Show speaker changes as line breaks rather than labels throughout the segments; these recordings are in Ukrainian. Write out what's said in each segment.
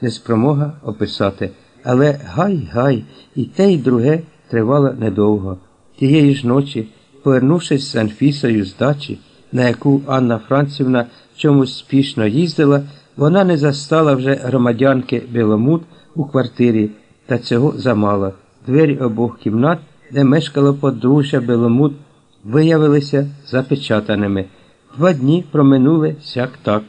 неспромога описати. Але гай, гай, і те, і друге тривало недовго. Тієї ж ночі, повернувшись з Анфісою з дачі, на яку Анна Францівна чомусь спішно їздила, вона не застала вже громадянки Біломут у квартирі, та цього замало. Двері обох кімнат, де мешкало подружжя Беломут, виявилися запечатаними. Два дні проминули сяк так.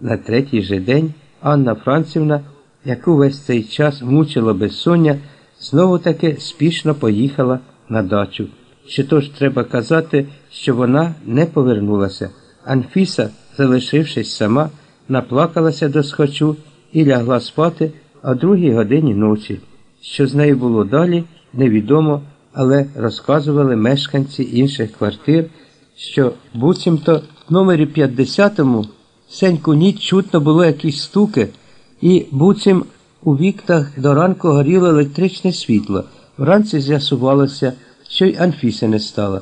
На третій же день Анна Францівна, яку весь цей час мучило безсоння, знову таки спішно поїхала на дачу. Що тож треба казати, що вона не повернулася. Анфіса, залишившись сама, наплакалася до схочу і лягла спати о другій годині ночі. Що з нею було далі, невідомо, але розказували мешканці інших квартир, що буцімто в номері 50-му сеньку ніч чутно було якісь стуки, і буцім у віктах до ранку горіло електричне світло. Вранці з'ясувалося, що й Анфіси не стало.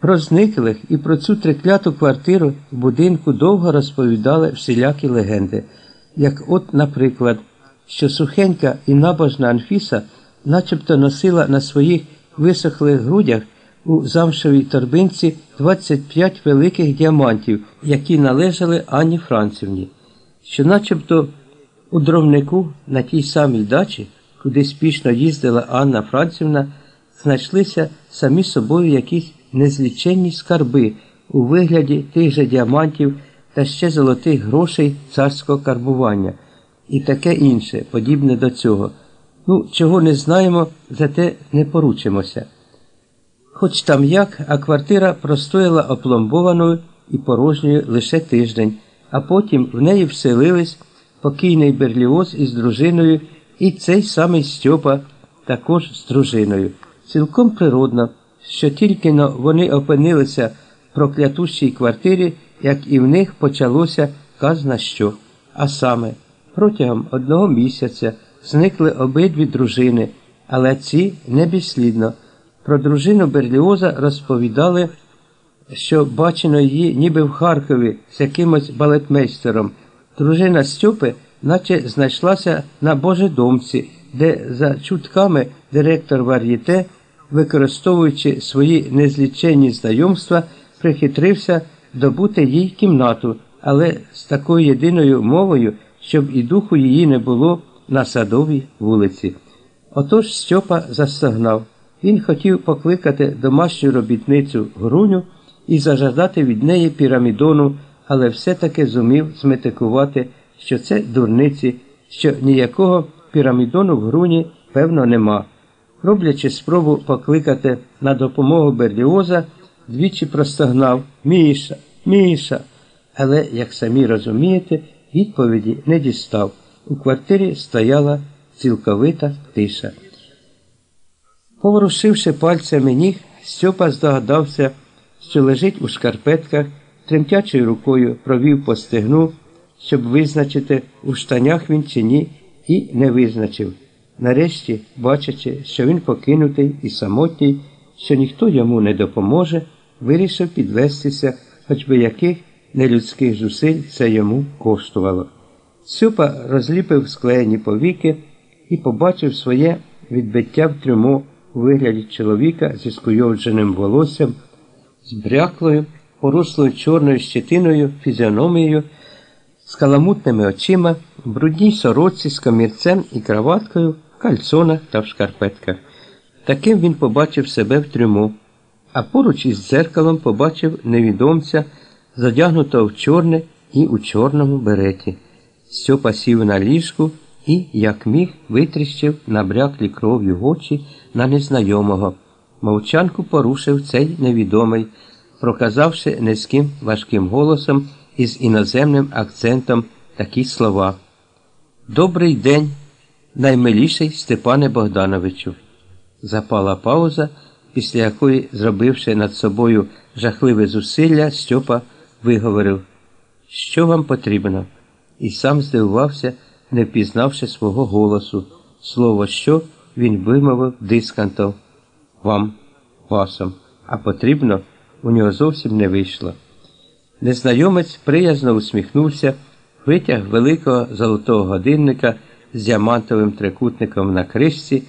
Про зниклих і про цю трикляту квартиру в будинку довго розповідали всілякі легенди, як от, наприклад, що сухенька і набожна Анфіса начебто носила на своїх висохлих грудях у замшовій торбинці 25 великих діамантів, які належали Анні Францівні, що начебто у дровнику на тій самій дачі, куди спішно їздила Анна Францівна, знайшлися самі собою якісь незліченні скарби у вигляді тих же діамантів та ще золотих грошей царського карбування і таке інше, подібне до цього. Ну, чого не знаємо, зате не поручимося. Хоч там як, а квартира простояла опломбованою і порожньою лише тиждень, а потім в неї вселились покійний Берліоз із дружиною і цей самий Стьопа також з дружиною. Цілком природно, що тільки вони опинилися в проклятущій квартирі, як і в них почалося казна що. А саме, протягом одного місяця зникли обидві дружини, але ці не безслідно. Про дружину Берліоза розповідали, що бачено її ніби в Харкові з якимось балетмейстером. Дружина Стьопи наче знайшлася на Божедомці, де за чутками директор Вар'єте, використовуючи свої незліченні знайомства, прихитрився добути їй кімнату, але з такою єдиною мовою, щоб і духу її не було на садовій вулиці. Отож Стьопа застогнав. Він хотів покликати домашню робітницю Груню і зажадати від неї пірамідону, але все-таки зумів зметикувати, що це дурниці, що ніякого пірамідону в Груні, певно, нема. Роблячи спробу покликати на допомогу Берліоза, двічі простогнав Міша, Міша. Але, як самі розумієте, відповіді не дістав. У квартирі стояла цілковита тиша. Поворушивши пальцями ніг, Стьопа здогадався, що лежить у шкарпетках, тремтячою рукою провів по стегну, щоб визначити, у штанях він чи ні, і не визначив. Нарешті, бачачи, що він покинутий і самотній, що ніхто йому не допоможе, вирішив підвестися, хоч би яких нелюдських зусиль це йому коштувало. Сюпа розліпив склеєні повіки і побачив своє відбиття в трюмо у вигляді чоловіка зі скуйовдженим волоссям, з бряклою, порослою чорною щетиною, фізіономією, з каламутними очима, в брудній сороці з комірцем і краваткою, в та в шкарпетках. Таким він побачив себе в трюму, а поруч із дзеркалом побачив невідомця, задягнутого в чорне і у чорному береті. Стьопа сів на ліжку і, як міг, витріщив набряклі кров'ю очі на незнайомого. Мовчанку порушив цей невідомий, проказавши низьким важким голосом із іноземним акцентом такі слова. Добрий день, наймиліший Степане Богдановичу. Запала пауза, після якої, зробивши над собою жахливе зусилля, Стьопа виговорив, що вам потрібно, і сам здивувався, не впізнавши свого голосу. Слово що він вимовив дискантом вам, басом, а потрібно, у нього зовсім не вийшло. Незнайомець приязно усміхнувся, витяг великого золотого годинника з діамантовим трикутником на кришці